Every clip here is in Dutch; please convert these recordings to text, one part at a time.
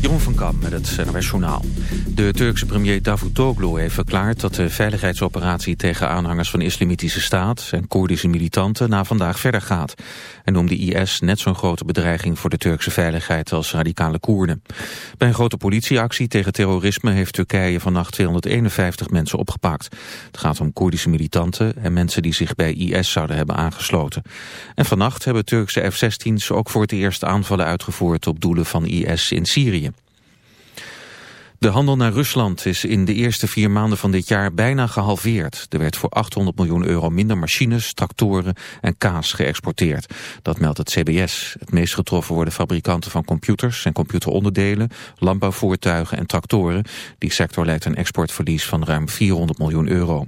Jeroen van Kam met het NOS Journaal. De Turkse premier Davutoglu heeft verklaard dat de veiligheidsoperatie tegen aanhangers van islamitische staat en Koerdische militanten na vandaag verder gaat. En noemde IS net zo'n grote bedreiging voor de Turkse veiligheid als radicale Koerden. Bij een grote politieactie tegen terrorisme heeft Turkije vannacht 251 mensen opgepakt. Het gaat om Koerdische militanten en mensen die zich bij IS zouden hebben aangesloten. En vannacht hebben Turkse F-16's ook voor het eerst aanvallen uitgevoerd op doelen van IS in Syrië. De handel naar Rusland is in de eerste vier maanden van dit jaar bijna gehalveerd. Er werd voor 800 miljoen euro minder machines, tractoren en kaas geëxporteerd. Dat meldt het CBS. Het meest getroffen worden fabrikanten van computers en computeronderdelen, landbouwvoertuigen en tractoren. Die sector leidt een exportverlies van ruim 400 miljoen euro.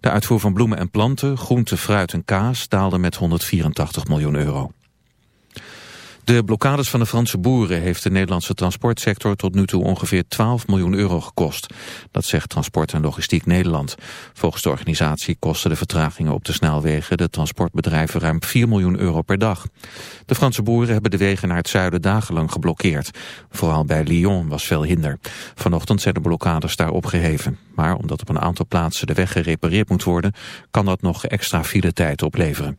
De uitvoer van bloemen en planten, groente, fruit en kaas daalde met 184 miljoen euro. De blokkades van de Franse boeren heeft de Nederlandse transportsector tot nu toe ongeveer 12 miljoen euro gekost. Dat zegt Transport en Logistiek Nederland. Volgens de organisatie kosten de vertragingen op de snelwegen de transportbedrijven ruim 4 miljoen euro per dag. De Franse boeren hebben de wegen naar het zuiden dagenlang geblokkeerd. Vooral bij Lyon was veel hinder. Vanochtend zijn de blokkades daar opgeheven. Maar omdat op een aantal plaatsen de weg gerepareerd moet worden, kan dat nog extra file tijd opleveren.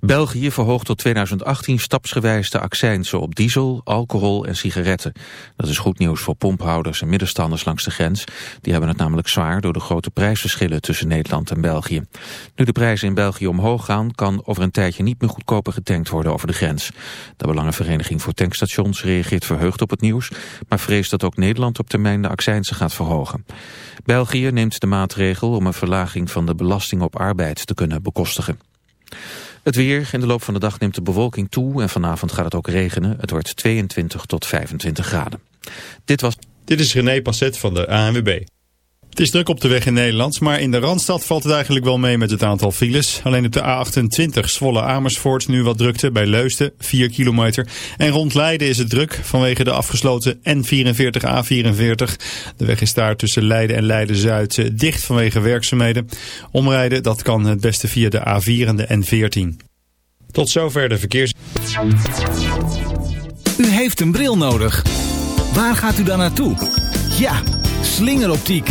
België verhoogt tot 2018 stapsgewijs de accijnsen op diesel, alcohol en sigaretten. Dat is goed nieuws voor pomphouders en middenstanders langs de grens. Die hebben het namelijk zwaar door de grote prijsverschillen tussen Nederland en België. Nu de prijzen in België omhoog gaan, kan over een tijdje niet meer goedkoper getankt worden over de grens. De Belangenvereniging voor Tankstations reageert verheugd op het nieuws, maar vreest dat ook Nederland op termijn de accijnsen gaat verhogen. België neemt de maatregel om een verlaging van de belasting op arbeid te kunnen bekostigen. Het weer. In de loop van de dag neemt de bewolking toe en vanavond gaat het ook regenen. Het wordt 22 tot 25 graden. Dit was... Dit is René Passet van de ANWB. Het is druk op de weg in Nederland, maar in de Randstad valt het eigenlijk wel mee met het aantal files. Alleen op de A28 Zwolle Amersfoort nu wat drukte bij Leusden, 4 kilometer. En rond Leiden is het druk vanwege de afgesloten N44 A44. De weg is daar tussen Leiden en Leiden-Zuid eh, dicht vanwege werkzaamheden. Omrijden dat kan het beste via de A4 en de N14. Tot zover de verkeers... U heeft een bril nodig. Waar gaat u dan naartoe? Ja, slingeroptiek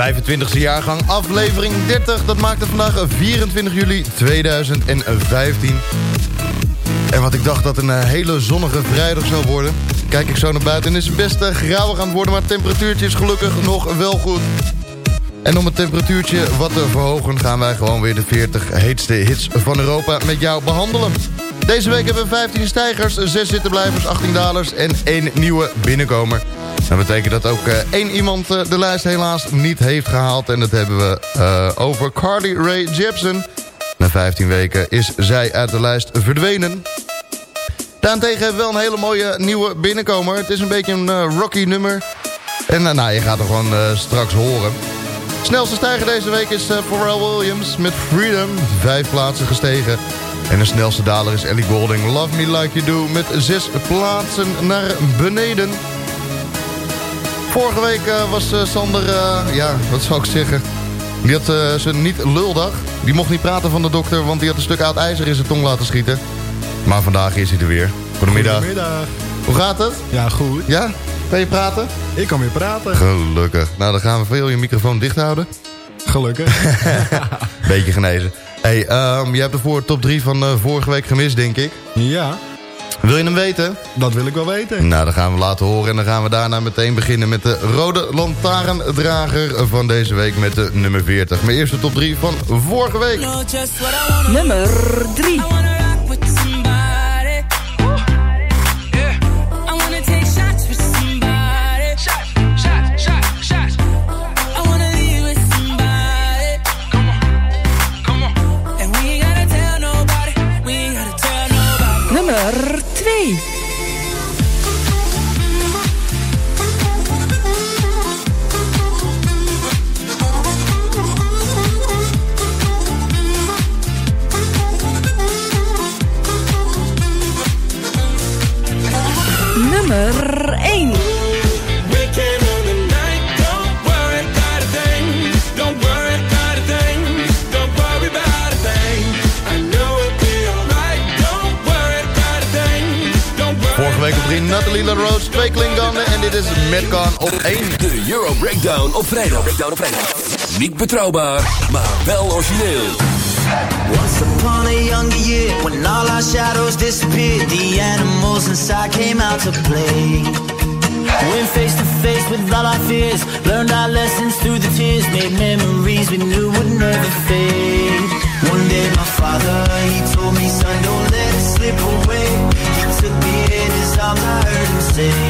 25e jaargang, aflevering 30. Dat maakt het vandaag 24 juli 2015. En wat ik dacht dat een eh, hele zonnige vrijdag zou worden... kijk ik zo naar buiten en is het best uh, grauwig aan het worden... maar het temperatuurtje is gelukkig nog wel goed. En om het temperatuurtje wat te verhogen... gaan wij gewoon weer de 40 heetste hits van Europa met jou behandelen. Deze week hebben we 15 stijgers, 6 zittenblijvers, 18 dalers en 1 nieuwe binnenkomer. Dat betekent dat ook uh, één iemand uh, de lijst helaas niet heeft gehaald. En dat hebben we uh, over Carly Rae Jepsen. Na 15 weken is zij uit de lijst verdwenen. Daarentegen hebben we wel een hele mooie nieuwe binnenkomer. Het is een beetje een rocky nummer. En nou, je gaat er gewoon straks horen. Snelste stijger deze week is Pharrell Williams met Freedom. Vijf plaatsen gestegen. En de snelste daler is Ellie Golding. Love Me Like You Do met zes plaatsen naar beneden. Vorige week uh, was uh, Sander, uh, ja, wat zou ik zeggen... Die had ze niet luldag. Die mocht niet praten van de dokter, want die had een stuk oud ijzer in zijn tong laten schieten. Maar vandaag is hij er weer. Goedemiddag. Goedemiddag. Hoe gaat het? Ja, goed. Ja? Kan je praten? Ik kan weer praten. Gelukkig. Nou, dan gaan we veel je microfoon dicht houden. Gelukkig. Beetje genezen. Hey, um, je hebt de voor top 3 van uh, vorige week gemist, denk ik. Ja. Wil je hem weten? Dat wil ik wel weten. Nou, dan gaan we laten horen. En dan gaan we daarna meteen beginnen met de rode lantaarndrager van deze week met de nummer 40. Mijn eerste top 3 van vorige week. Nummer 3. Op vrijdag. Breakdown op vrijdag. Niet betrouwbaar, maar wel origineel. Once upon a younger year, when all our shadows disappeared, the animals inside came out to play. Went face to face with all our fears, learned our lessons through the tears, made memories we knew would never fade. One day my father, he told me, son, don't let it slip away. He took me in his arms, I heard him say,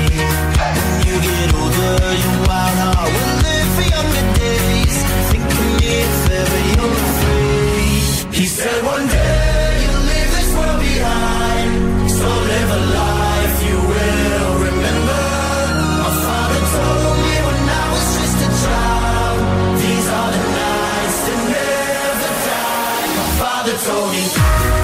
father told me.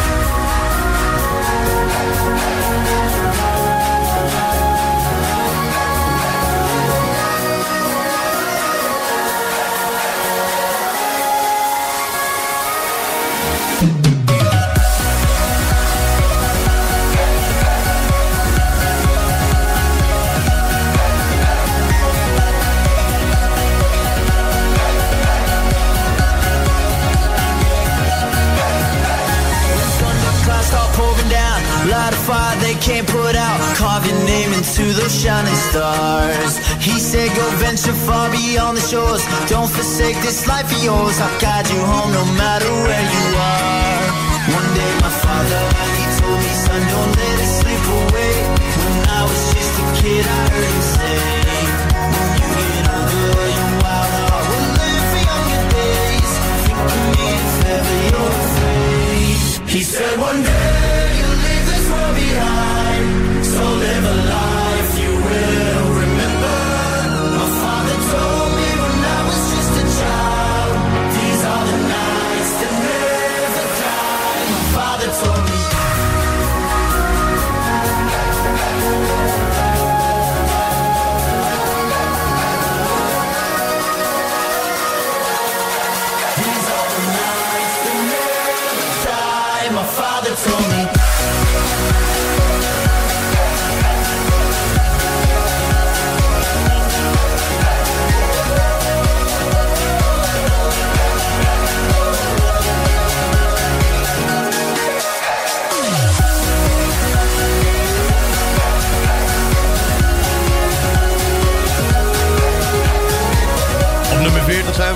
can't put out. Carve your name into those shining stars. He said, Go venture far beyond the shores. Don't forsake this life of yours. I'll guide you home no matter where you are. One day, my father, he told me, Son, don't let it slip away. When I was just a kid, I heard him say, When you get older, your wild heart will live for younger days. Think of me if you're afraid. He said, One day time, so live a life.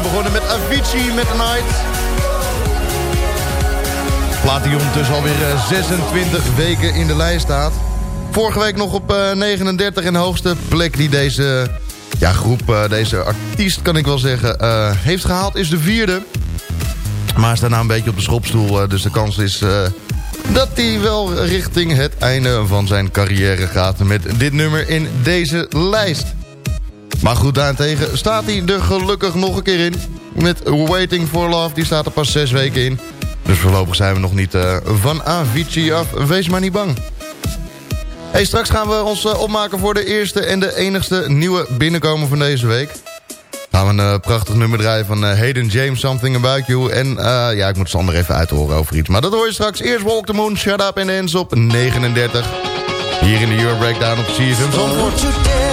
Begonnen met Avicii met The Night. Plaat die ondertussen alweer 26 weken in de lijst staat. Vorige week nog op 39 en de hoogste plek die deze ja, groep, deze artiest kan ik wel zeggen, heeft gehaald is de vierde. Maar staat nou een beetje op de schopstoel, dus de kans is dat hij wel richting het einde van zijn carrière gaat met dit nummer in deze lijst. Maar goed, daarentegen staat hij er gelukkig nog een keer in. Met Waiting for Love, die staat er pas zes weken in. Dus voorlopig zijn we nog niet uh, van Avicii af. Wees maar niet bang. Hey, straks gaan we ons uh, opmaken voor de eerste en de enigste nieuwe binnenkomen van deze week. Gaan we een uh, prachtig nummer draaien van Hayden James, Something About You. En ja, ik moet Sander even uithoren over iets. Maar dat hoor je straks. Eerst Walk the Moon, Shut Up and Dance op 39. Hier in de Euro Breakdown op CFM Zandvoort.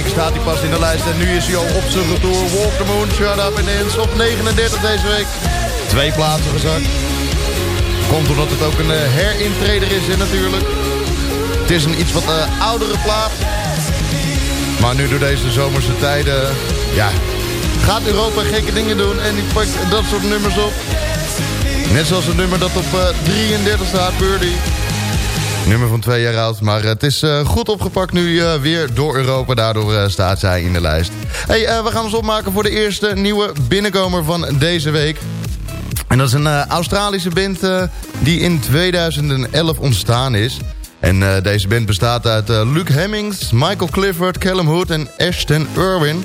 En nu is hij al op zijn retour. Walk the Moon, Shut Up and Dance op 39 deze week. Twee plaatsen gezakt. Komt omdat het ook een uh, herintreder is natuurlijk. Het is een iets wat uh, oudere plaat. Maar nu door deze zomerse tijden... Ja, gaat Europa gekke dingen doen. En die pakt dat soort nummers op. Net zoals het nummer dat op uh, eh, 33 staat, Birdie. Nummer van twee jaar oud, maar het is uh, goed opgepakt nu uh, weer door Europa. Daardoor uh, staat zij in de lijst. Hey, we gaan ons opmaken voor de eerste nieuwe binnenkomer van deze week. En dat is een Australische band die in 2011 ontstaan is. En deze band bestaat uit Luke Hemmings, Michael Clifford, Callum Hood en Ashton Irwin.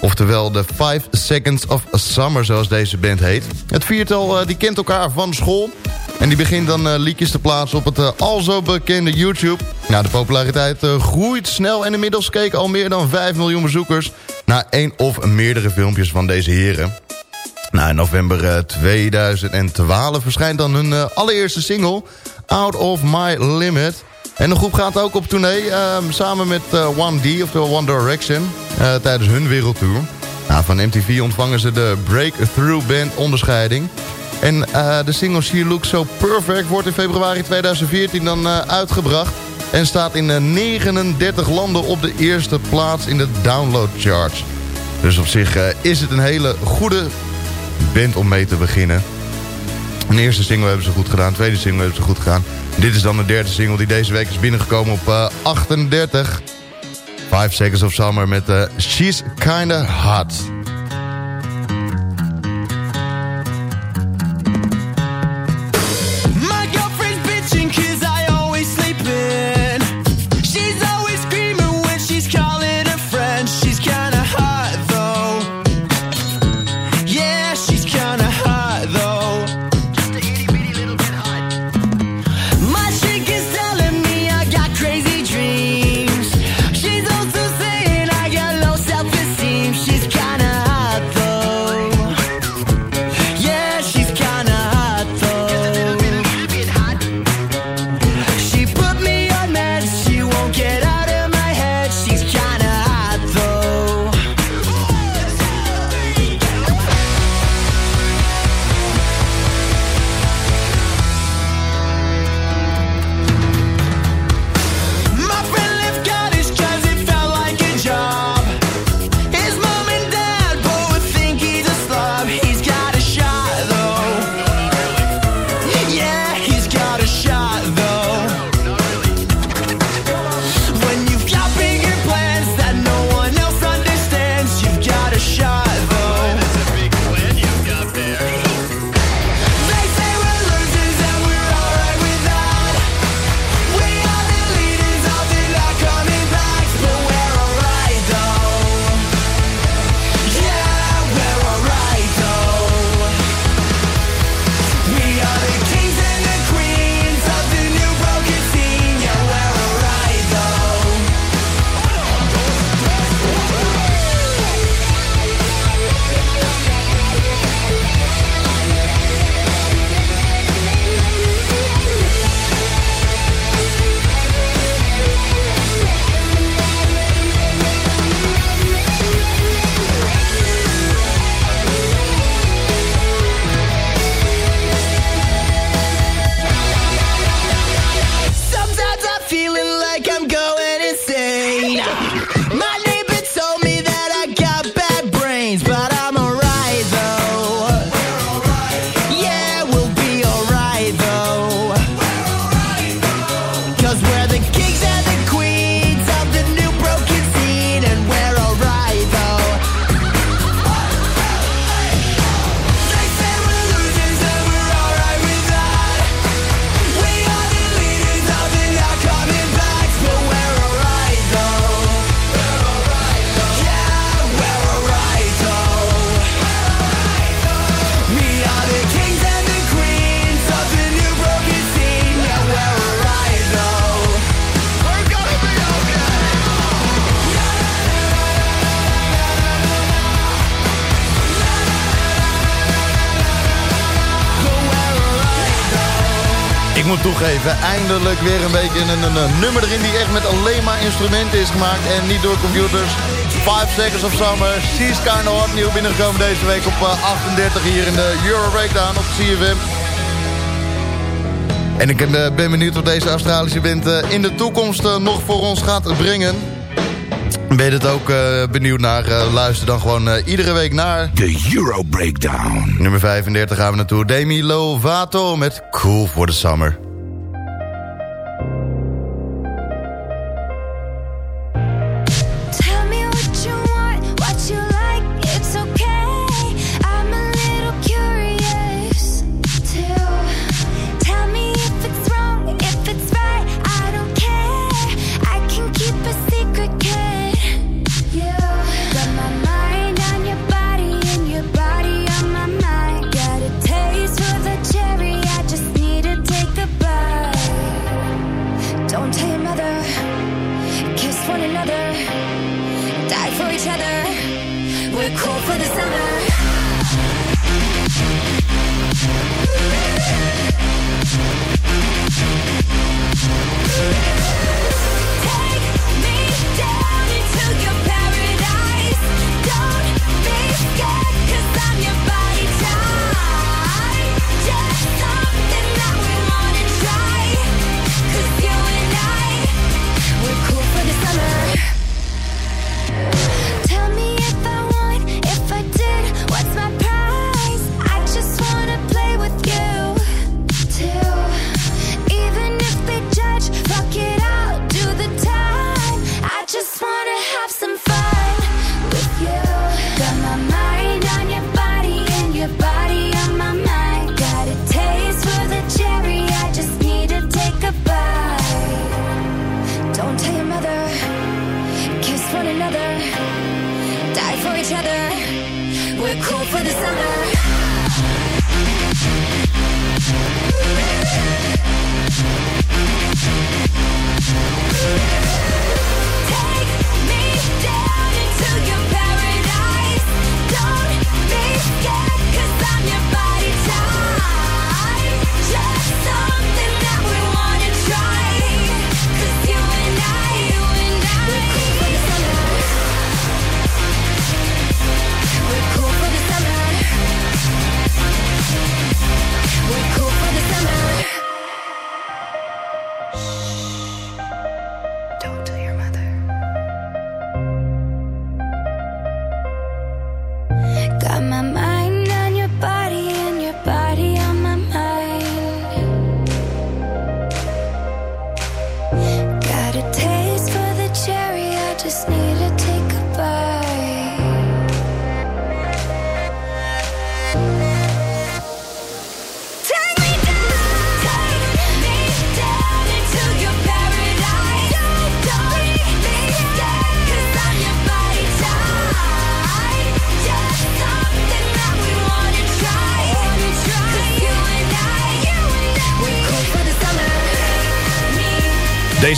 Oftewel de 5 Seconds of Summer, zoals deze band heet. Het viertal die kent elkaar van school... En die begint dan uh, liedjes te plaatsen op het uh, al zo bekende YouTube. Nou, de populariteit groeit snel en inmiddels keken al meer dan 5 miljoen bezoekers... naar één of meerdere filmpjes van deze heren. Nou, in november 2012 verschijnt dan hun allereerste single... Out of My Limit... En de groep gaat ook op tournee samen met 1D, of de One Direction, tijdens hun wereldtour. Nou, van MTV ontvangen ze de Breakthrough Band onderscheiding. En uh, de single She Looks So Perfect wordt in februari 2014 dan uitgebracht. En staat in uh, 39 landen op de eerste plaats in de download charts. Dus op zich is het een hele goede band om mee te beginnen. De eerste single hebben ze goed gedaan, de tweede single hebben ze goed gedaan. Dit is dan de derde single die deze week is binnengekomen op 38. 5 Seconds of Summer met She's Kinda Hot. Eindelijk weer een beetje een, een, een, nummer erin die echt met alleen maar instrumenten is gemaakt. En niet door computers. 5 Seconds of Summer. She's Kinda Hot. Nieuw binnengekomen deze week op 38 eh, hier in de Euro Breakdown op CFM. En ik ben eh, benieuwd wat deze Australische band eh, in de toekomst nog voor ons gaat brengen. Ben je het ook benieuwd naar? luister dan gewoon iedere week naar... De Euro Breakdown. Nummer 35 gaan we naartoe. Demi Lovato met Cool for the Summer.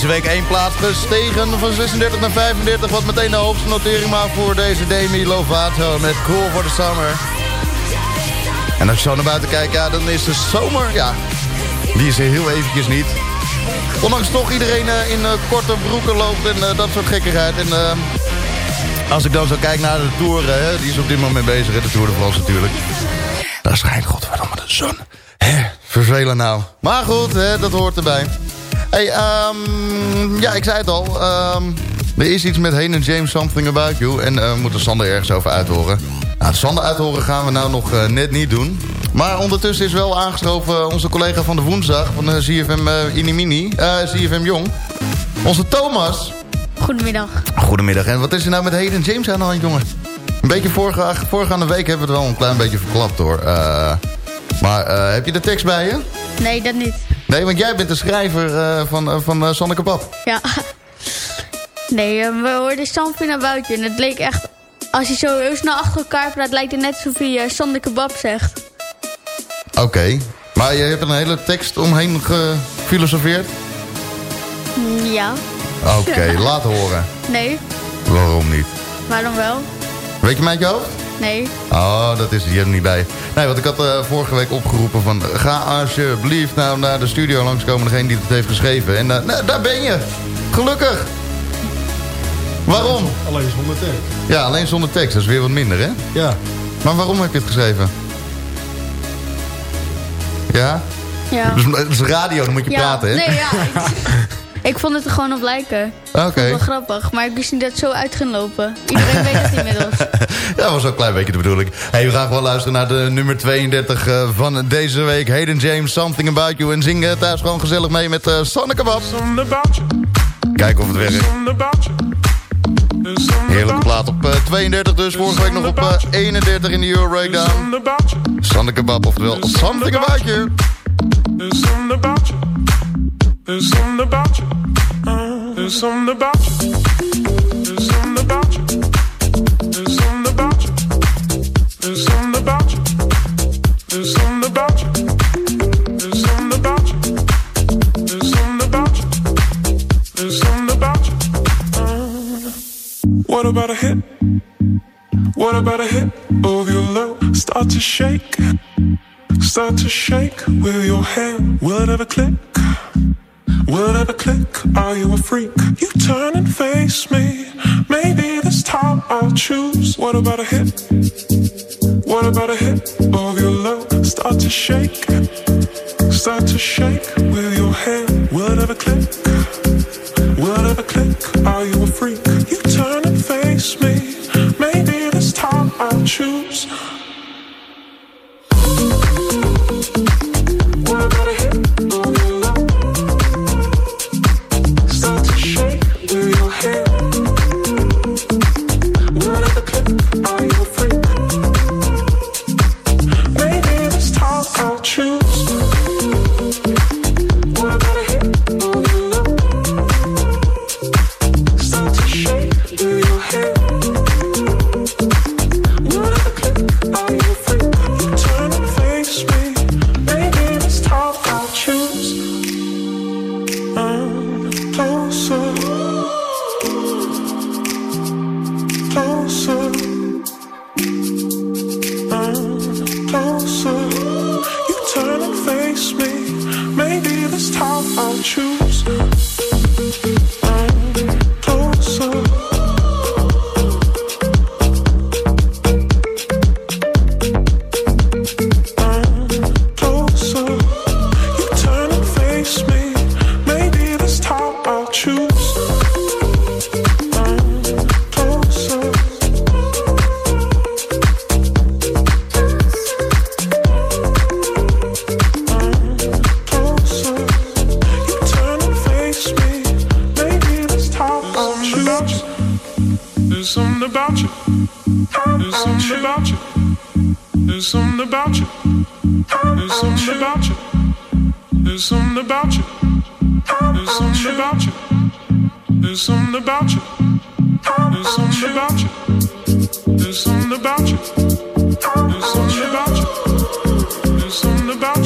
Week één plaats gestegen van 36 naar 35. Wat meteen de hoogste notering maakt voor deze Demi Lovato met Cool for the Summer. En als je zo naar buiten kijkt, ja, dan is de zomer, ja, die is er heel eventjes niet. Ondanks toch iedereen eh, in eh, korte broeken loopt en eh, dat soort gekkigheid. En als ik dan zo kijk naar de Tour, hè, die is op dit moment bezig, hè, de Tour de France natuurlijk. Daar schijnt godverdomme de zon. Hè, vervelend nou. Maar goed, hè, dat hoort erbij. Hey, ehm, ja, ik zei het al. ehm, er is iets met Heen en James Something About You. En eh, we moeten Sander ergens over uithoren. Nou, het Sander uithoren gaan we nou nog eh, net niet doen. Maar ondertussen is wel aangeschoven onze collega van de woensdag... van de ZFM uh, Inimini, eh ZFM Jong. Onze Thomas. Goedemiddag. Goedemiddag. En wat is er nou met Hayden James aan de hand, jongen? Een beetje vorige, voorgaande week hebben we het wel een klein beetje verklapt, hoor. Eh, maar eh, heb je de tekst bij je? Nee, dat niet. Nee, want jij bent de schrijver eh, van, uh, van uh, Sanneke Pap. Ja. Nee, we hoorden Something About You. En het leek echt... Als je zo heel snel achter elkaar praat, lijkt het net alsof je uh, zegt. Oké. Okay. Maar je hebt een hele tekst omheen gefilosofeerd? Ja. Oké, okay, laat horen. Nee. Waarom niet? Waarom wel? Weet je mij uit je hoofd? Nee. Oh, dat is hier niet bij. Nee, want ik had uh, vorige week opgeroepen van... ga alsjeblieft nou naar de studio langskomen, degene die het heeft geschreven. En uh, nou, daar ben je. Gelukkig. Waarom? Alleen zonder tekst. Ja, alleen zonder tekst. Dat is weer wat minder, hè? Ja. Maar waarom heb je het geschreven? Ja? Ja. Dus het is radio, dan moet je ja. praten, hè? Nee, ja. Ik vond het er gewoon op lijken. Oké. Okay. wel grappig, maar ik wist niet dat het zo uit ging lopen. Iedereen weet het inmiddels. ja, dat was ook een klein beetje de bedoeling. Hey, we gaan gewoon luisteren naar de nummer 32 uh, van deze week. Hayden James, Something About You. En zingen thuis gewoon gezellig mee met uh, Sanneke Bab. Kijken of het werkt. Heerlijke plaat op uh, 32 dus. Vorige week nog op uh, 31 in de Euro Breakdown. Sanneke Bab, oftewel Something About You. There's something about you. There's something about you. There's something about you. There's something about you. There's something about you. There's something about you. There's something about you. There's something about you. What about a hit? What about a hit of your love? Start to shake. Start to shake with your hand. Will it ever click? Will it ever click? Are you a freak? You turn and face me. Maybe this time I'll choose. What about a hit? What about a hit of your love? Start to shake. Start to shake with your hand. Will it ever click? Will it ever click? Are you a freak? You turn and face me. Maybe this time I'll choose. There's something about you. There's something about you. There's something about you. There's something about you. There's something about you. There's something about you. There's something about you.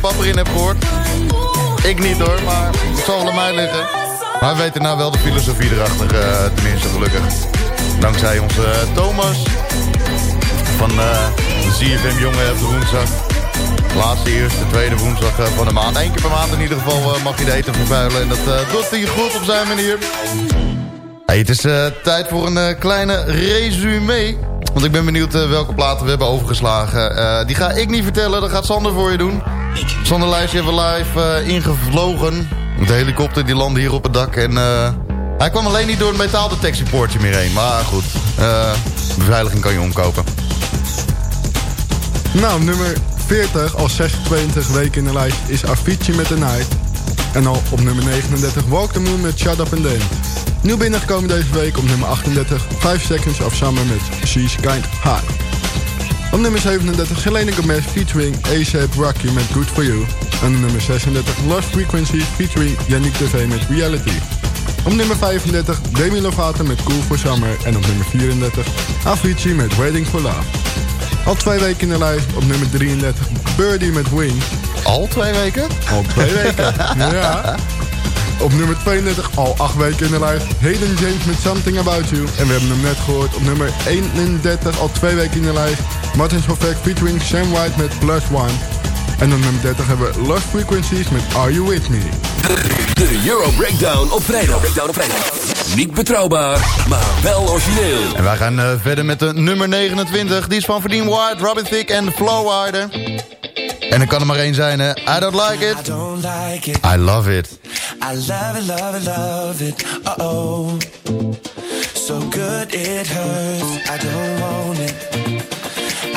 Pap erin heb gehoord. Ik niet hoor, maar het zal aan mij liggen. Maar we weten nou wel de filosofie erachter, uh, tenminste gelukkig. Dankzij onze eh, Thomas van uh, de ZFM Jongen op de woensdag. Laatste, eerste, tweede woensdag van de maand. Eén keer per maand in ieder geval mag je de eten vervuilen. En dat doet hij goed op zijn manier. Het is tijd voor een kleine resume. Want ik ben benieuwd welke platen we hebben overgeslagen. die ga ik niet vertellen, dat gaat Sander voor je doen. Sander Lijstje hebben we live eh, ingevlogen. De helikopter die landde hier op het dak. En eh, hij kwam alleen niet door het metaaldetectiepoortje meer heen. Maar goed, eh, beveiliging kan je omkopen. Nou, nummer 40 al 26 weken in de lijst is Avicii met de Night. En al op nummer 39 Walk the Moon met Shut Up and Dance. Nieuw binnengekomen deze week op nummer 38 5 Seconds of Summer met She's Kind High. Op nummer 37 Selena Gomez featuring ASAP Rocky met Good For You. En nummer 36 Lost Frequency featuring Yannick TV met Reality. Op nummer 35 Demi Lovato met Cool For Summer. En op nummer 34 Avicii met Waiting For Love. Al twee weken in de lijst op nummer 33 Birdie met Wings. Al twee weken? Al twee weken, ja. Op nummer 32, al 8 weken in de lijst, Hayden James met Something About You. En we hebben hem net gehoord op nummer 31, al twee weken in de lijst, Martin Solveig featuring Sam White met Plus One. En op nummer 30 hebben we Lost Frequencies met Are You With Me. De Euro Breakdown op vrijdag. Breakdown op vrijdag. Niet betrouwbaar, maar wel origineel. En wij gaan uh, verder met de nummer 29. Die is van Verdien White, Robin Thicke en Flow Rider. En er kan er maar één zijn, hè. I don't like it. I don't like it. I love it. I love it, love it, love it. Uh-oh. So good it hurts. I don't want it.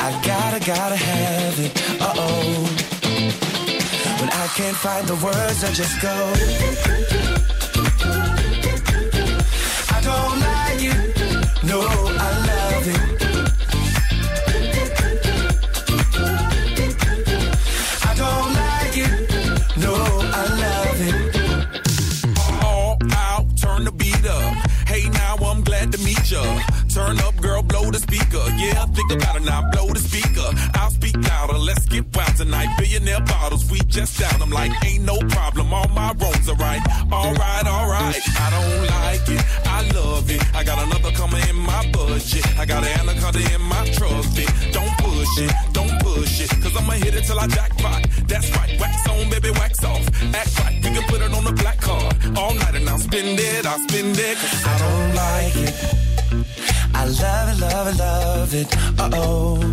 I gotta, gotta have it. Uh-oh. When I can't find the words, I just go. I don't like it. No, I love it. I don't like. No, I love it. all out, turn the beat up. Hey, now I'm glad to meet ya. Turn up, girl, blow the speaker. Yeah, think about it now, blow Billionaire bottles, we just down. I'm like, ain't no problem, all my wrongs are right. Alright, alright, I don't like it, I love it. I got another coming in my budget. I got an anaconda in my trusty. Don't push it, don't push it, cause I'ma hit it till I jackpot. That's right, wax on, baby, wax off. Act right, we can put it on the black card. All night and I'll spend it, I'll spend it. Cause I don't like it. I love it, love it, love it. Uh oh.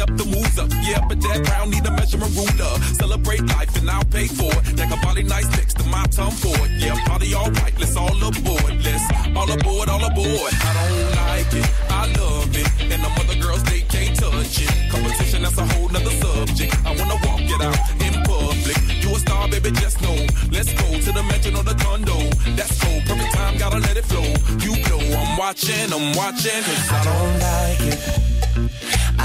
step the moves up. Yeah, but that round need a measurement ruler. Celebrate life and I'll pay for it. Like a body nice next to my tongue for it. Yeah, party all right, let's all aboard. Let's all aboard, all aboard. I don't like it, I love it. And the other girls, they can't touch it. Competition, that's a whole nother subject. I wanna walk it out in public. You a star, baby, just know. Let's go to the mansion or the condo. That's cool, perfect time, gotta let it flow. You know I'm watching, I'm watching. Cause I don't like it.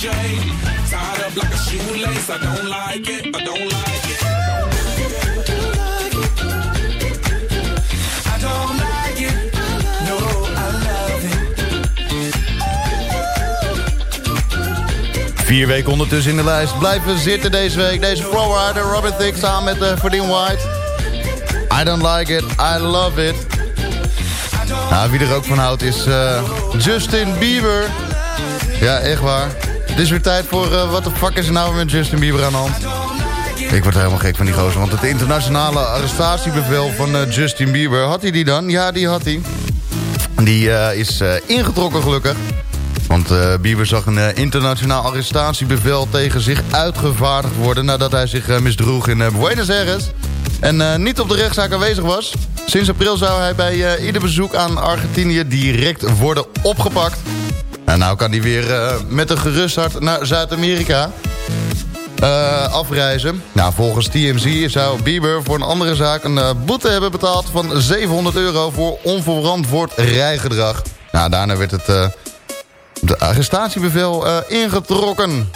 Tied up like a shoelace. I don't like it. I don't like it. Vier weken ondertussen in de lijst. Blijven zitten deze week. Deze Flowrider, Robert Thicke samen met uh, Verdien White. I don't like it, I love it. Nou, wie er ook van houdt is uh, Justin Bieber. Ja, echt waar. Het is weer tijd voor... Uh, wat de fuck is er nou met Justin Bieber aan de hand? Ik word helemaal gek van die gozer. Want het internationale arrestatiebevel van uh, Justin Bieber... Had hij die dan? Ja, die had hij. Die uh, is ingetrokken gelukkig. Want Bieber zag een internationaal arrestatiebevel tegen zich uitgevaardigd worden... nadat hij zich misdroeg in Buenos Aires. En niet op de rechtszaak aanwezig was. Sinds april zou hij bij ieder bezoek aan Argentinië direct worden opgepakt. En nou kan hij weer met een gerust hart naar Zuid-Amerika uh, afreizen. Nou, volgens TMZ zou Bieber voor een andere zaak een uh, boete hebben betaald van 700 euro voor onverantwoord rijgedrag. Nou, daarna werd het de arrestatiebevel ingetrokken.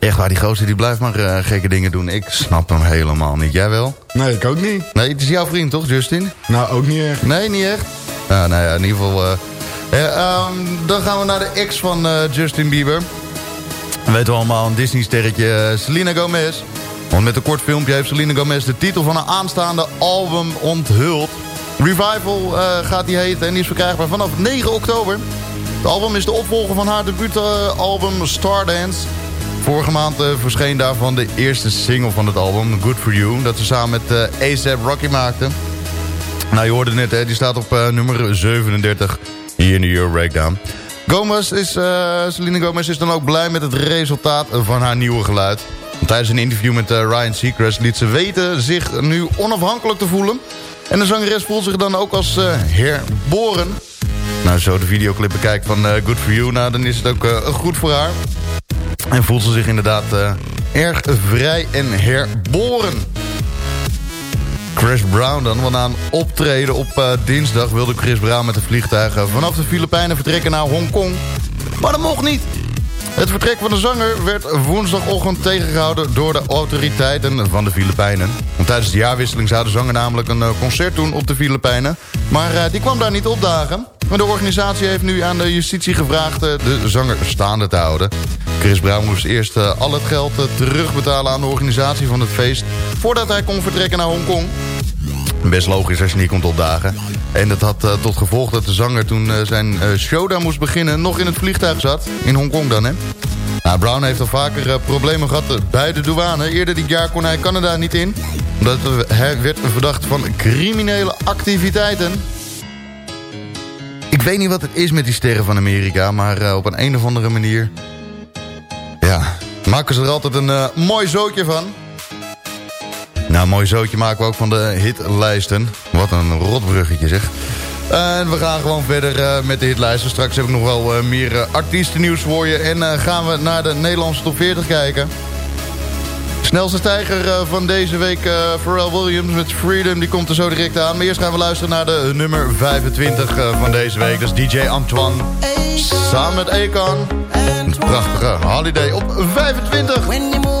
Echt waar, die gozer die blijft maar eh, gekke dingen doen. Ik snap hem helemaal niet. Jij wel? Nee, ik ook niet. Nee, het is jouw vriend toch, Justin? Nou, ook niet echt. Nee, niet echt? Ja, nou ja, in ieder geval... eh, eh, ehm, dan gaan we naar de ex van eh, Justin Bieber. We weten allemaal, een Disney-sterretje eh, Selena Gomez. Want met een kort filmpje heeft Selena Gomez de titel van haar aanstaande album onthuld. Revival eh, gaat die heten en die is verkrijgbaar vanaf 9 oktober. Het album is de opvolger van haar debuutalbum Stardance. Vorige maand verscheen daarvan de eerste single van het album, Good For You... dat ze samen met eh ASAP Rocky maakte. Nou, je hoorde net, hè, die staat op nummer 37 hier in de Euro Breakdown. Gomez is, eh Selena Gomez is dan ook blij met het resultaat van haar nieuwe geluid. Tijdens een interview met eh, Ryan Seacrest liet ze weten zich nu onafhankelijk te voelen. En de zangeres voelt zich dan ook als eh, herboren. Nou, zo de videoclip bekijkt van Good For You, nou, dan is het ook goed voor haar. En voelt ze zich inderdaad erg vrij en herboren. Chris Brown dan, want na een optreden op eh, dinsdag... wilde Chris Brown met de vliegtuigen vanaf de Filipijnen vertrekken naar Hongkong. Maar dat mocht niet. Het vertrek van de zanger werd woensdagochtend tegengehouden... door de autoriteiten van de Filipijnen. Want tijdens de jaarwisseling zou de zanger namelijk een eh, concert doen op de Filipijnen. Maar eh, die kwam daar niet opdagen. Maar de organisatie heeft nu aan de justitie gevraagd... eh, de zanger staande te houden. Chris Brown moest eerst eh, al het geld eh, terugbetalen aan de organisatie van het feest... voordat hij kon vertrekken naar Hongkong. Best logisch als je niet komt opdagen. En dat had tot gevolg dat de zanger toen zijn eh, show daar moest beginnen... nog in het vliegtuig zat. In Hongkong dan, hè. Nou, Brown heeft al vaker problemen gehad eh, bij de douane. Eerder dit jaar kon hij Canada niet in. Omdat hij werd verdacht van criminele activiteiten. Ik weet niet wat het is met die sterren van Amerika... maar eh, op een, een of andere manier... ja, maken ze er altijd een eh, mooi zootje van... Nou, een mooi zootje maken we ook van de hitlijsten. Wat een rotbruggetje zeg. En we gaan gewoon verder eh, met de hitlijsten. Straks heb ik nog wel meer artiestennieuws voor je. En gaan we naar de Nederlandse top 40 kijken. Snelste stijger eh, van deze week, eh, Pharrell Williams met Freedom. Die komt er zo direct aan. Maar eerst gaan we luisteren naar de nummer 25 eh, van deze week. Dat is DJ Antoine. Samen met Akon. Een prachtige holiday op 25. When you move,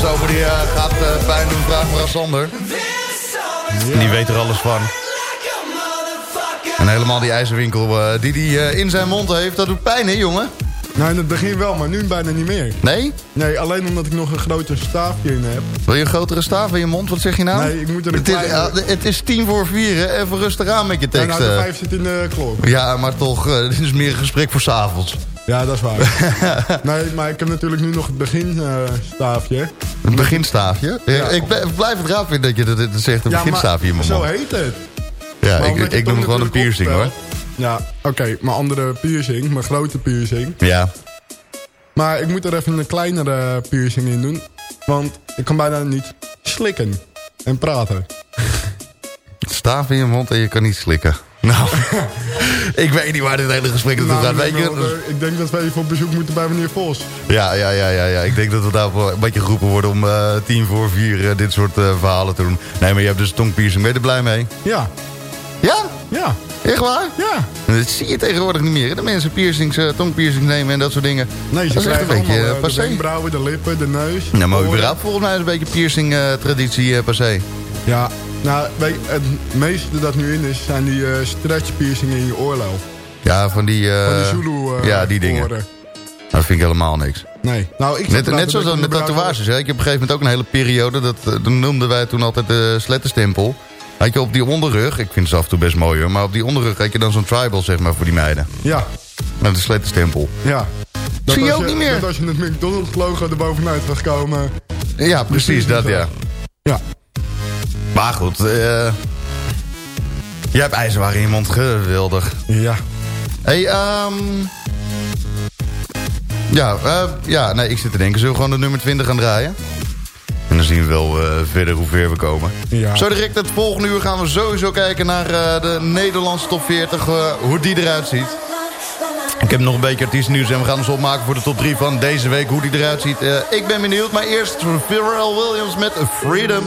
Zomer die, eh, gaat eh, pijn doen, vraag maar aan Sander. Die weet er alles van. En helemaal die ijzerwinkel eh, die hij in zijn mond heeft, dat doet pijn hè jongen? Nou, in het begin wel, maar nu bijna niet meer. Nee? Nee, alleen omdat ik nog een groter staafje in heb. Wil je een grotere staaf in je mond? Wat zeg je nou? Nee, ik moet er een het is, ja, het is tien voor vier? Even rustig aan met je En nou, teksten. de vijf zit in de klok. Ja, maar toch, dit is meer een gesprek voor 's avonds. Ja, dat is waar. nee, maar ik heb natuurlijk nu nog het beginstaafje. Een beginstaafje? Ja, Ja. ik bl- blijf het raar vinden dat je dat, dat zegt, een Ja, beginstaafje in mijn Zo mond. heet het. Ja, Maar ik, ik noem het gewoon een piercing hoor. Ja, oké, mijn andere piercing, mijn grote piercing. Ja. Maar ik moet er even een kleinere piercing in doen. Want ik kan bijna niet slikken en praten. Staaf in je mond en je kan niet slikken. Nou, ik weet niet waar dit hele gesprek naartoe Nou, gaat. Weet je? eh, ik denk dat even op bezoek moeten bij meneer Vos. Ja, ja, ja, ja, ja. Ik denk dat we daar wel een beetje geroepen worden om eh, tien voor vier eh, dit soort eh, verhalen te doen. Nee, maar je hebt dus tongpiercing. Ben je er blij mee? Ja. Ja? Ja. Echt waar? Ja. Dat zie je tegenwoordig niet meer. De mensen piercings, eh, tongpiercings nemen en dat soort dingen. Nee, ze dat krijgen een beetje allemaal eh, eh, de wenkbrauwen, de lippen, de neus. Nou, maar überhaupt volgens mij is een beetje piercing eh, traditie eh, passé. Ja, Nou, weet, je, het meeste dat nu in is, zijn die eh, stretch in je oorlel. Ja, van die... eh, Van die Zulu eh, ja, die dingen. oren. Dat vind ik helemaal niks. Nee. Nou, ik Net, net zoals dat met tatoeages. Hè. Ik heb op een gegeven moment ook een hele periode... dat, dat noemden wij toen altijd de slettenstempel. Had je op die onderrug... Ik vind ze af en toe best mooi hoor... maar op die onderrug had je dan zo'n tribal zeg maar voor die meiden. Ja. Met een slettenstempel. Ja. Zie je ook niet meer? Dat als je het McDonald's logo er bovenuit was komen. Ja, precies dat ja. Ja. Maar goed, eh jij hebt ijzerwaren in je mond, geweldig. Ja. hey, ehm ja, eh, ja, nee, ik zit te denken, zullen we gewoon de nummer 20 gaan draaien? En dan zien we wel eh, verder hoe ver we komen. Ja. Zo direct het volgende uur gaan we sowieso kijken naar de Nederlandse top 40, eh, hoe die eruit ziet. Ik heb nog een beetje artiestennieuws en we gaan ons opmaken voor de top 3 van deze week, hoe die eruit ziet. Ik ben benieuwd, maar eerst Pharrell Williams met Freedom.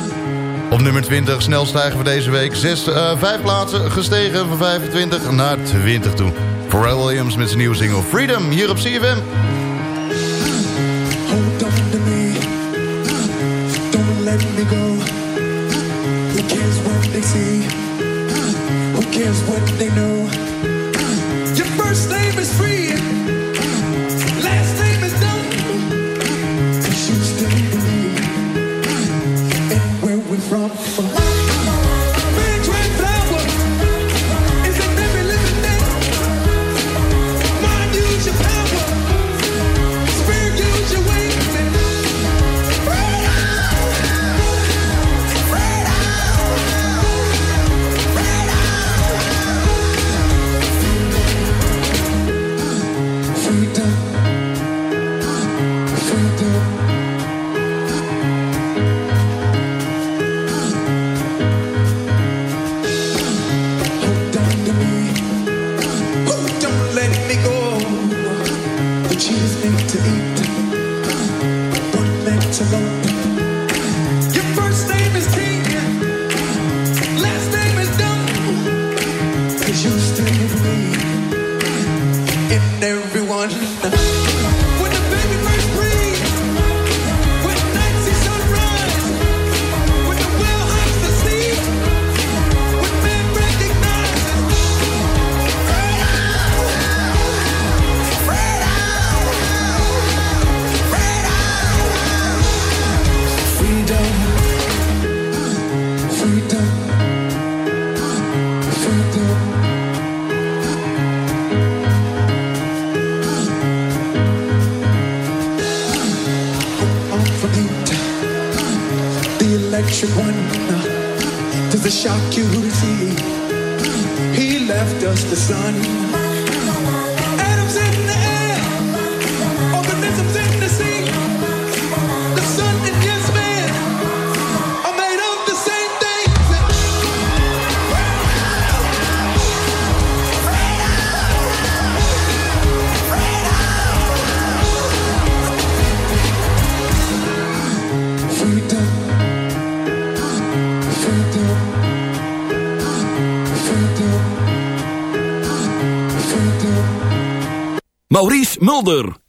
Op nummer 20, snel stijgen voor deze week. Zes, eh, vijf plaatsen gestegen van 25 naar 20 toe. Pharrell Williams met zijn nieuwe single Freedom, hier op CFM. Mulder.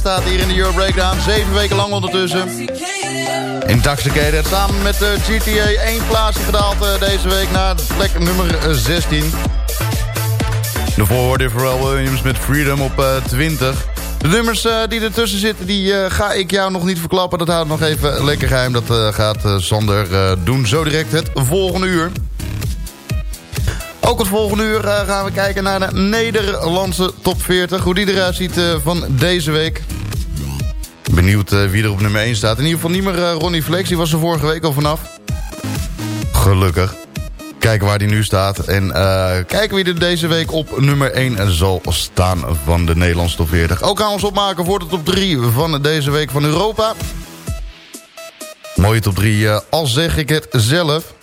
Staat hier in de Euro Breakdown. Zeven weken lang ondertussen. Intoxicated samen met de GTA 1 plaatsje gedaald eh, deze week naar plek nummer eh, 16. Daarvoor hoorde Pharrell Williams met Freedom op eh, 20. De nummers eh, die ertussen zitten, die eh, ga ik jou nog niet verklappen. Dat houdt nog even lekker geheim. Dat eh, gaat eh, Sander eh, doen zo direct het volgende uur. Ook het volgende uur eh, gaan we kijken naar de Nederlandse top 40. Hoe die eruit ziet eh, van deze week. Benieuwd eh, wie er op nummer 1 staat. In ieder geval niet meer eh, Ronnie Flex. Die was er vorige week al vanaf. Gelukkig. Kijken waar die nu staat. En eh, kijken wie er deze week op nummer 1 zal staan van de Nederlandse top 40. Ook gaan we ons opmaken voor de top 3 van deze week van Europa. Mooie top 3, eh, al zeg ik het zelf.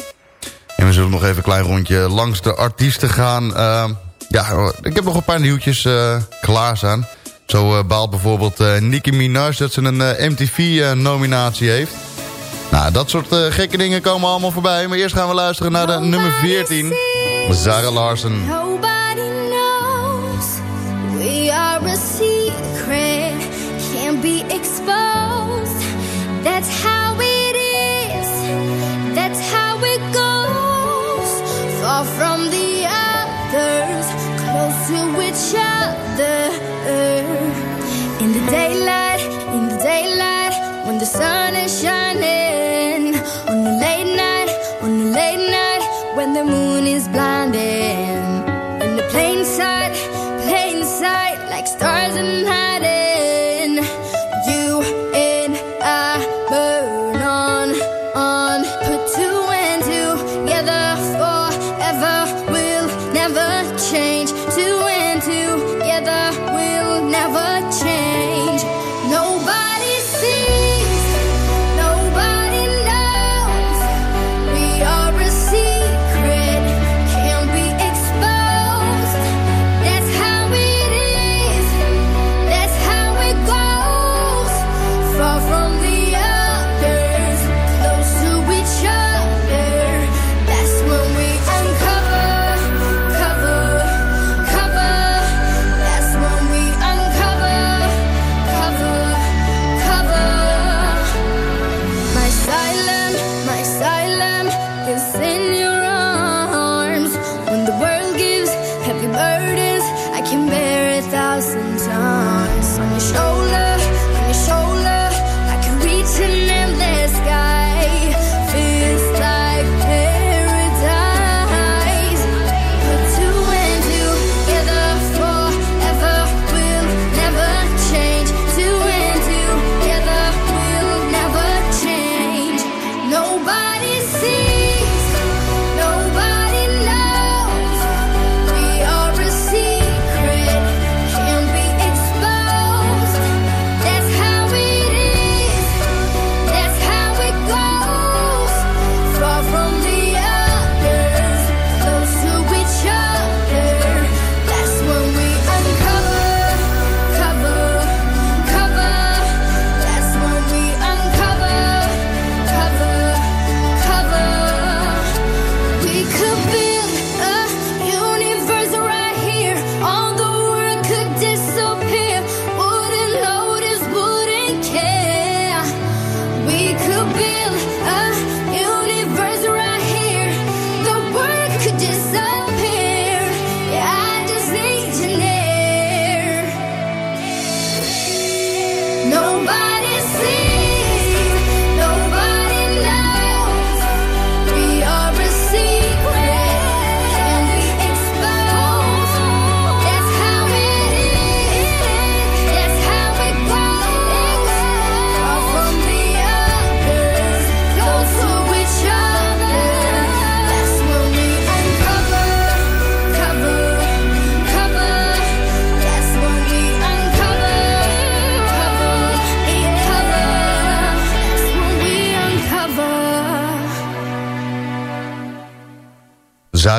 En we zullen nog even een klein rondje langs de artiesten gaan. Ja, ik heb nog een paar nieuwtjes uh, klaarstaan. Zo uh, baalt bijvoorbeeld uh, Nicki Minaj dat ze een MTV-nominatie heeft. Nou, dat soort gekke dingen komen allemaal voorbij. Maar eerst gaan we luisteren naar de nummer 14. Zara Larsen.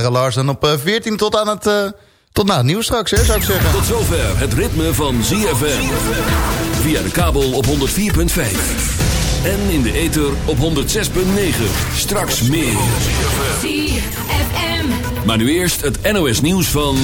Zara Larsen op eh, 14 tot aan het... eh, tot na het nieuws straks, hè, zou ik zeggen. Tot zover het ritme van ZFM. Via de kabel op 104.5. En in de ether op 106.9. Straks meer. Maar nu eerst het NOS nieuws van...